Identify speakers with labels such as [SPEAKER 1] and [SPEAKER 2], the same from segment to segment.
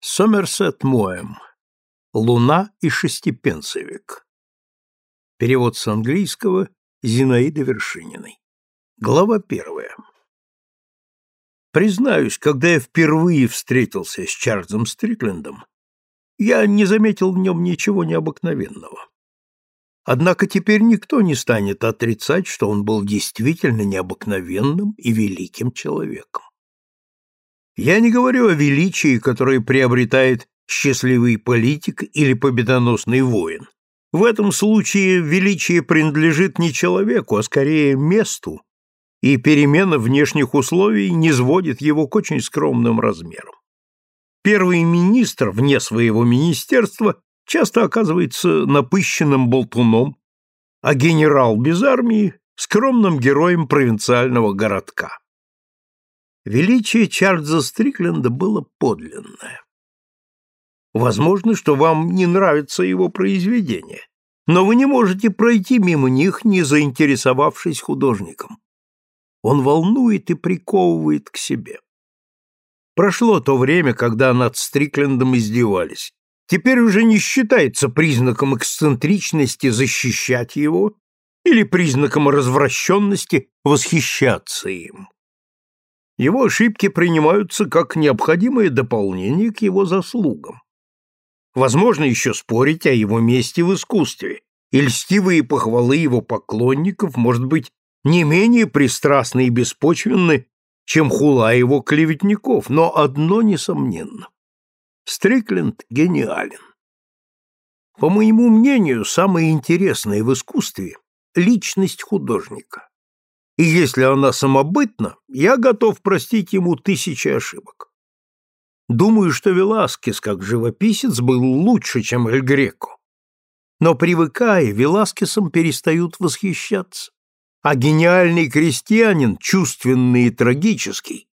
[SPEAKER 1] Сомерсет Моэм. Луна и шестипенсовик. Перевод с английского Зинаиды Вершининой. Глава первая. Признаюсь, когда я впервые встретился с Чарльзом Стриклендом, я не заметил в нем ничего необыкновенного. Однако теперь никто не станет отрицать, что он был действительно необыкновенным и великим человеком. Я не говорю о величии, которое приобретает счастливый политик или победоносный воин. В этом случае величие принадлежит не человеку, а скорее месту, и перемена внешних условий не сводит его к очень скромным размерам. Первый министр вне своего министерства часто оказывается напыщенным болтуном, а генерал без армии – скромным героем провинциального городка. Величие Чарльза Стрикленда было подлинное. Возможно, что вам не нравится его произведение, но вы не можете пройти мимо них, не заинтересовавшись художником. Он волнует и приковывает к себе. Прошло то время, когда над Стриклендом издевались. Теперь уже не считается признаком эксцентричности защищать его или признаком развращенности восхищаться им. Его ошибки принимаются как необходимое дополнение к его заслугам. Возможно еще спорить о его месте в искусстве, и льстивые похвалы его поклонников, может быть, не менее пристрастны и беспочвенны, чем хула его клеветников, но одно несомненно. Стрикленд гениален. По моему мнению, самое интересное в искусстве – личность художника и если она самобытна, я готов простить ему тысячи ошибок. Думаю, что Веласкес, как живописец, был лучше, чем Эль Греко. Но привыкая, Веласкесом перестают восхищаться, а гениальный крестьянин, чувственный и трагический,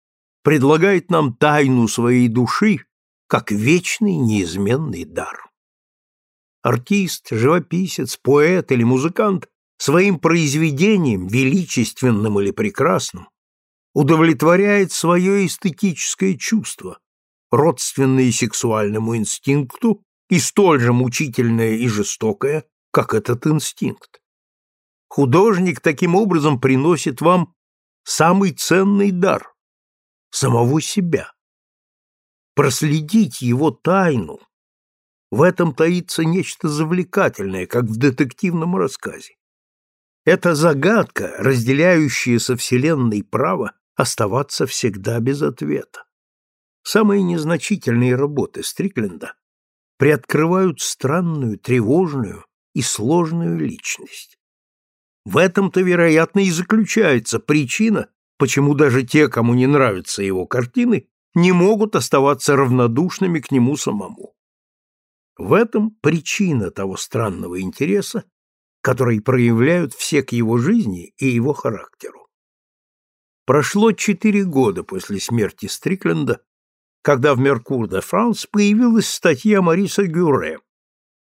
[SPEAKER 1] предлагает нам тайну своей души как вечный неизменный дар. Артист, живописец, поэт или музыкант своим произведением, величественным или прекрасным, удовлетворяет свое эстетическое чувство, родственное сексуальному инстинкту и столь же мучительное и жестокое, как этот инстинкт. Художник таким образом приносит вам самый ценный дар – самого себя. Проследить его тайну – в этом таится нечто завлекательное, как в детективном рассказе. Это загадка, разделяющая со Вселенной право оставаться всегда без ответа. Самые незначительные работы Стрикленда приоткрывают странную, тревожную и сложную личность. В этом-то, вероятно, и заключается причина, почему даже те, кому не нравятся его картины, не могут оставаться равнодушными к нему самому. В этом причина того странного интереса, которые проявляют все к его жизни и его характеру. Прошло четыре года после смерти Стрикленда, когда в «Меркур де Франс» появилась статья Мариса Гюре,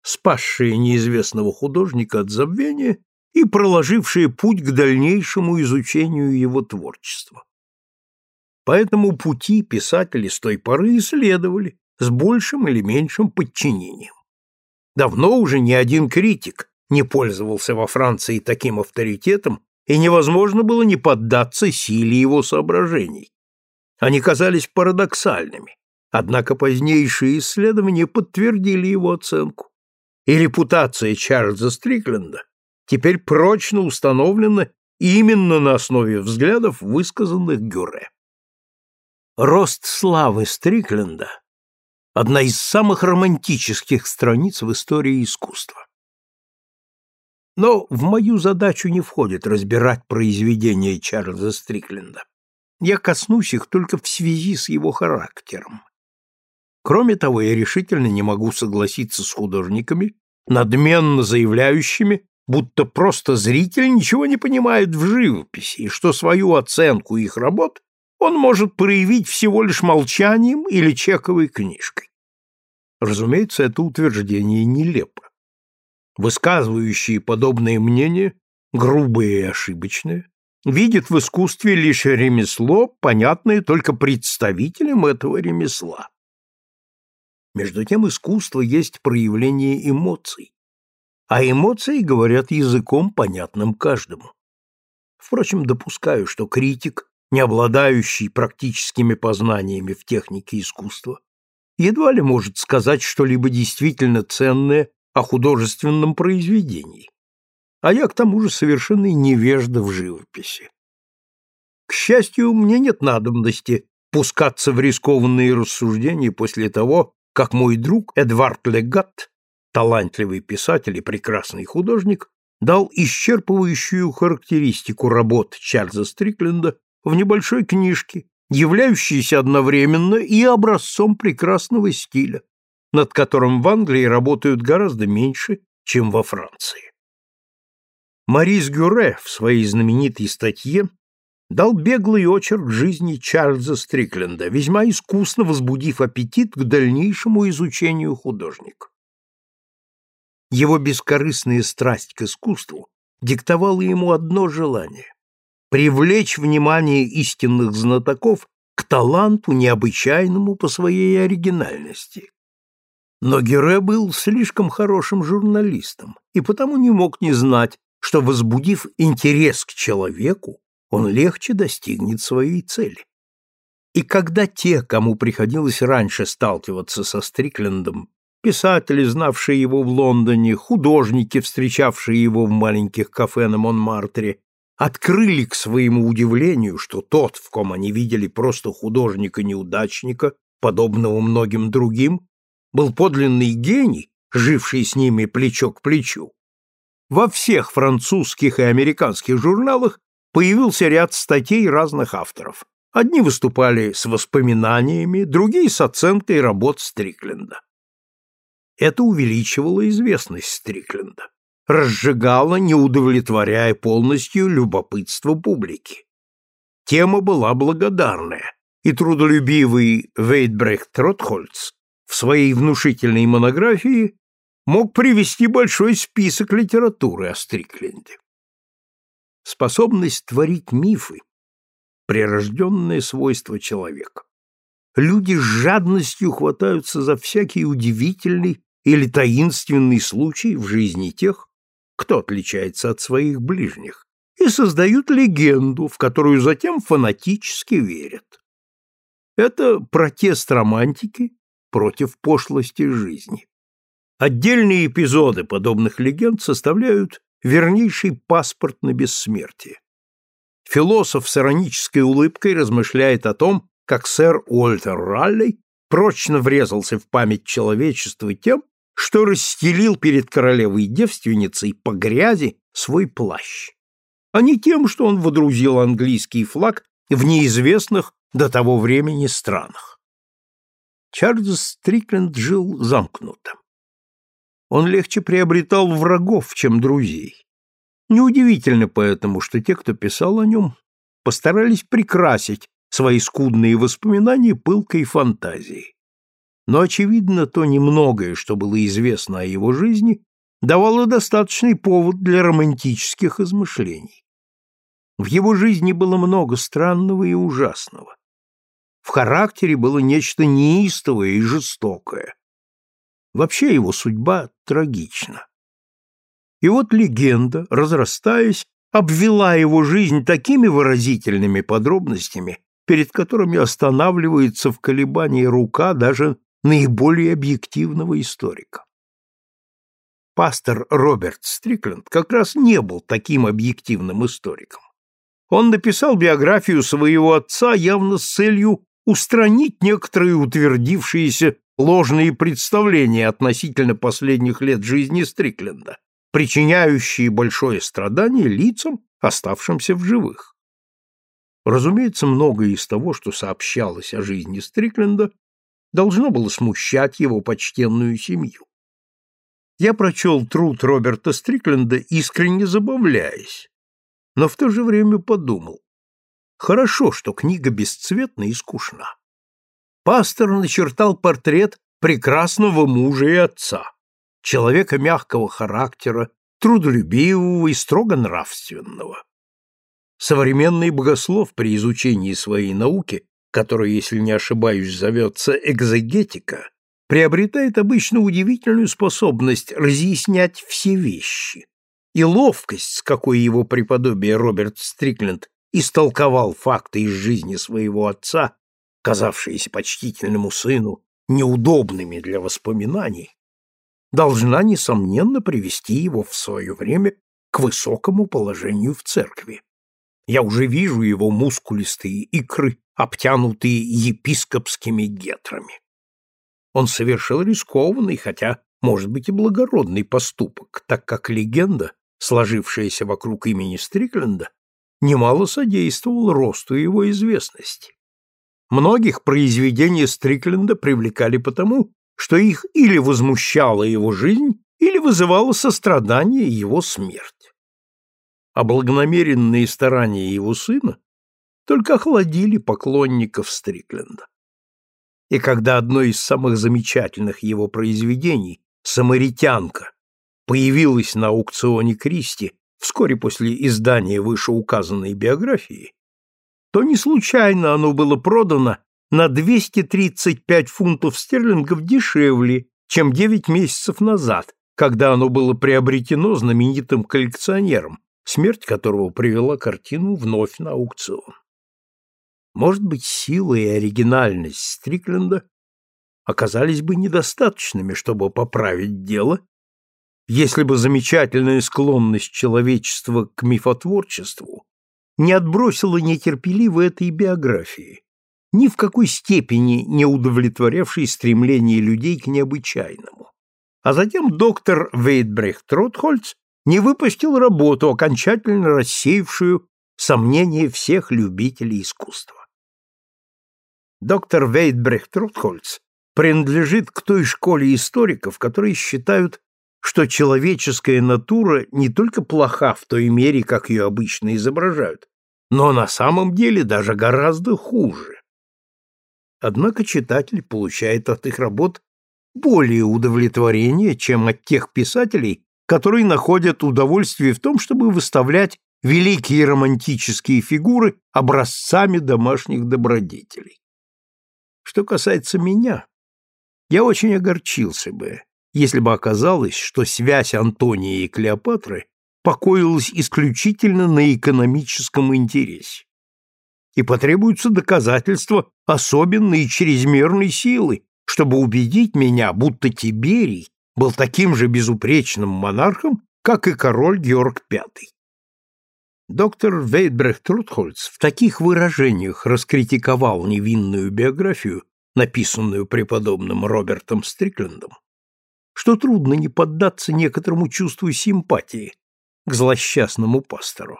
[SPEAKER 1] спасшая неизвестного художника от забвения и проложившая путь к дальнейшему изучению его творчества. По этому пути писатели с той поры исследовали с большим или меньшим подчинением. Давно уже ни один критик не пользовался во Франции таким авторитетом, и невозможно было не поддаться силе его соображений. Они казались парадоксальными, однако позднейшие исследования подтвердили его оценку. И репутация Чарльза Стрикленда теперь прочно установлена именно на основе взглядов, высказанных Гюре. Рост славы Стрикленда – одна из самых романтических страниц в истории искусства. Но в мою задачу не входит разбирать произведения Чарльза Стрикленда. Я коснусь их только в связи с его характером. Кроме того, я решительно не могу согласиться с художниками, надменно заявляющими, будто просто зритель ничего не понимает в живописи, и что свою оценку их работ он может проявить всего лишь молчанием или чековой книжкой. Разумеется, это утверждение нелепо высказывающие подобные мнения, грубые и ошибочные, видят в искусстве лишь ремесло, понятное только представителям этого ремесла. Между тем искусство есть проявление эмоций, а эмоции говорят языком, понятным каждому. Впрочем, допускаю, что критик, не обладающий практическими познаниями в технике искусства, едва ли может сказать что-либо действительно ценное о художественном произведении. А я, к тому же, совершенно невежда в живописи. К счастью, мне нет надобности пускаться в рискованные рассуждения после того, как мой друг Эдвард Легат, талантливый писатель и прекрасный художник, дал исчерпывающую характеристику работ Чарльза Стрикленда в небольшой книжке, являющейся одновременно и образцом прекрасного стиля, над которым в Англии работают гораздо меньше, чем во Франции. Марис Гюре в своей знаменитой статье дал беглый очерк жизни Чарльза Стрикленда, весьма искусно возбудив аппетит к дальнейшему изучению художника. Его бескорыстная страсть к искусству диктовала ему одно желание — привлечь внимание истинных знатоков к таланту, необычайному по своей оригинальности. Но Гере был слишком хорошим журналистом и потому не мог не знать, что, возбудив интерес к человеку, он легче достигнет своей цели. И когда те, кому приходилось раньше сталкиваться со Стриклендом, писатели, знавшие его в Лондоне, художники, встречавшие его в маленьких кафе на Монмартре, открыли к своему удивлению, что тот, в ком они видели просто художника-неудачника, подобного многим другим, был подлинный гений, живший с ними плечо к плечу. Во всех французских и американских журналах появился ряд статей разных авторов. Одни выступали с воспоминаниями, другие с оценкой работ Стрикленда. Это увеличивало известность Стрикленда, разжигало, не удовлетворяя полностью любопытство публики. Тема была благодарная, и трудолюбивый Вейтбрехт Ротхольц в своей внушительной монографии мог привести большой список литературы о Стрикленде. Способность творить мифы – прирожденное свойство человека. Люди с жадностью хватаются за всякий удивительный или таинственный случай в жизни тех, кто отличается от своих ближних, и создают легенду, в которую затем фанатически верят. Это протест романтики против пошлости жизни. Отдельные эпизоды подобных легенд составляют вернейший паспорт на бессмертие. Философ с иронической улыбкой размышляет о том, как сэр Уолтер Ралли прочно врезался в память человечества тем, что расстелил перед королевой-девственницей по грязи свой плащ, а не тем, что он водрузил английский флаг в неизвестных до того времени странах. Чарльз Стрикленд жил замкнуто он легче приобретал врагов, чем друзей. Неудивительно поэтому, что те, кто писал о нем, постарались прикрасить свои скудные воспоминания пылкой фантазией. Но, очевидно, то немногое, что было известно о его жизни, давало достаточный повод для романтических измышлений. В его жизни было много странного и ужасного. В характере было нечто неистовое и жестокое. Вообще его судьба трагична. И вот легенда, разрастаясь, обвела его жизнь такими выразительными подробностями, перед которыми останавливается в колебании рука даже наиболее объективного историка. Пастор Роберт Стрикленд как раз не был таким объективным историком. Он написал биографию своего отца явно с целью устранить некоторые утвердившиеся ложные представления относительно последних лет жизни Стрикленда, причиняющие большое страдание лицам, оставшимся в живых. Разумеется, многое из того, что сообщалось о жизни Стрикленда, должно было смущать его почтенную семью. Я прочел труд Роберта Стрикленда, искренне забавляясь, но в то же время подумал, хорошо, что книга бесцветна и скучна пастор начертал портрет прекрасного мужа и отца, человека мягкого характера, трудолюбивого и строго нравственного. Современный богослов при изучении своей науки, которая, если не ошибаюсь, зовется экзегетика, приобретает обычно удивительную способность разъяснять все вещи, и ловкость, с какой его преподобие Роберт Стрикленд истолковал факты из жизни своего отца, казавшиеся почтительному сыну неудобными для воспоминаний, должна, несомненно, привести его в свое время к высокому положению в церкви. Я уже вижу его мускулистые икры, обтянутые епископскими гетрами. Он совершил рискованный, хотя, может быть, и благородный поступок, так как легенда, сложившаяся вокруг имени Стрикленда, немало содействовала росту его известности. Многих произведения Стрикленда привлекали потому, что их или возмущала его жизнь, или вызывала сострадание его смерть. А благонамеренные старания его сына только охладили поклонников Стрикленда. И когда одно из самых замечательных его произведений «Самаритянка» появилось на аукционе Кристи вскоре после издания вышеуказанной биографии, то не случайно оно было продано на 235 фунтов стерлингов дешевле, чем 9 месяцев назад, когда оно было приобретено знаменитым коллекционером, смерть которого привела картину вновь на аукцион. Может быть, сила и оригинальность Стрикленда оказались бы недостаточными, чтобы поправить дело, если бы замечательная склонность человечества к мифотворчеству не отбросила нетерпеливо этой биографии, ни в какой степени не удовлетворявшей стремление людей к необычайному. А затем доктор Вейтбрехт Ротхольц не выпустил работу, окончательно рассеявшую сомнения всех любителей искусства. Доктор Вейтбрехт Ротхольц принадлежит к той школе историков, которые считают, что человеческая натура не только плоха в той мере, как ее обычно изображают, но на самом деле даже гораздо хуже. Однако читатель получает от их работ более удовлетворения, чем от тех писателей, которые находят удовольствие в том, чтобы выставлять великие романтические фигуры образцами домашних добродетелей. Что касается меня, я очень огорчился бы, если бы оказалось, что связь Антония и Клеопатры покоилась исключительно на экономическом интересе. И потребуются доказательства особенной и чрезмерной силы, чтобы убедить меня, будто Тиберий был таким же безупречным монархом, как и король Георг V. Доктор Вейдбрехт Рутхольц в таких выражениях раскритиковал невинную биографию, написанную преподобным Робертом Стриклендом, что трудно не поддаться некоторому чувству симпатии к злосчастному пастору.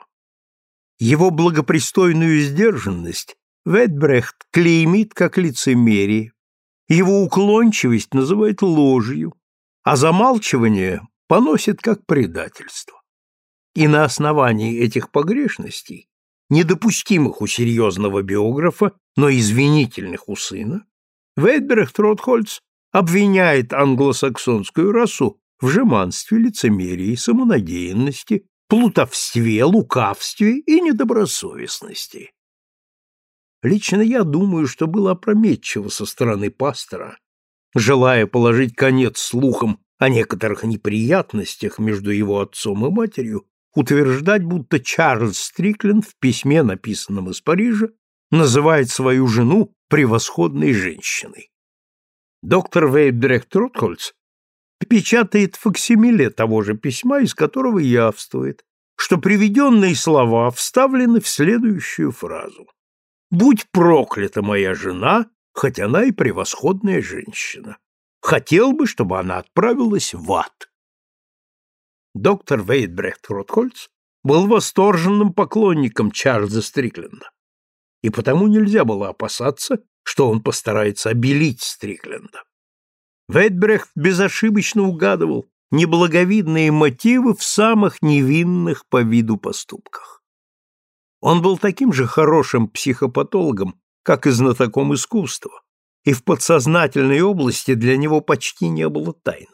[SPEAKER 1] Его благопристойную сдержанность Ветбрехт клеймит как лицемерие, его уклончивость называет ложью, а замалчивание поносит как предательство. И на основании этих погрешностей, недопустимых у серьезного биографа, но извинительных у сына, Вейтберг Ротхольц обвиняет англосаксонскую расу в жеманстве, лицемерии, самонадеянности, плутовстве, лукавстве и недобросовестности. Лично я думаю, что было опрометчиво со стороны пастора, желая положить конец слухам о некоторых неприятностях между его отцом и матерью, утверждать, будто Чарльз Стрикленд в письме, написанном из Парижа, называет свою жену превосходной женщиной. Доктор Вейбдрехт Ротхольц печатает факсимиле того же письма, из которого явствует, что приведенные слова вставлены в следующую фразу. «Будь проклята моя жена, хоть она и превосходная женщина. Хотел бы, чтобы она отправилась в ад». Доктор Вейдбрехт Ротхольц был восторженным поклонником Чарльза Стрикленда, и потому нельзя было опасаться, что он постарается обелить Стрикленда. Вейтбрехт безошибочно угадывал неблаговидные мотивы в самых невинных по виду поступках. Он был таким же хорошим психопатологом, как и знатоком искусства, и в подсознательной области для него почти не было тайн.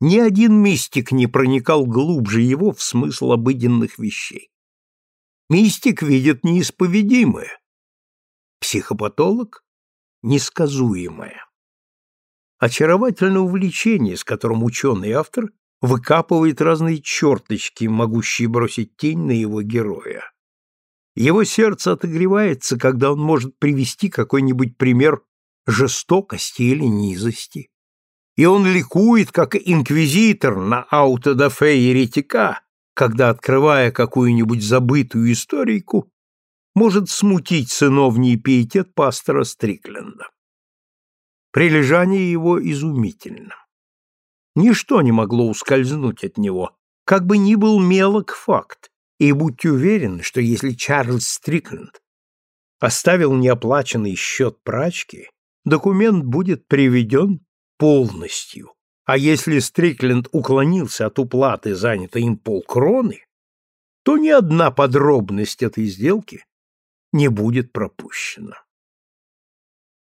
[SPEAKER 1] Ни один мистик не проникал глубже его в смысл обыденных вещей. Мистик видит неисповедимое, психопатолог — несказуемое. очаровательное увлечение, с которым ученый-автор выкапывает разные черточки, могущие бросить тень на его героя. Его сердце отогревается, когда он может привести какой-нибудь пример жестокости или низости. И он ликует, как инквизитор на аутодафе еретика, когда, открывая какую-нибудь забытую историку, может смутить сыновний пиетет пастора Стрикленда. Прилежание его изумительно. Ничто не могло ускользнуть от него, как бы ни был мелок факт, и будьте уверены, что если Чарльз Стрикленд оставил неоплаченный счет прачки, документ будет приведен полностью, а если Стрикленд уклонился от уплаты занятой им полкроны, то ни одна подробность этой сделки не будет пропущена.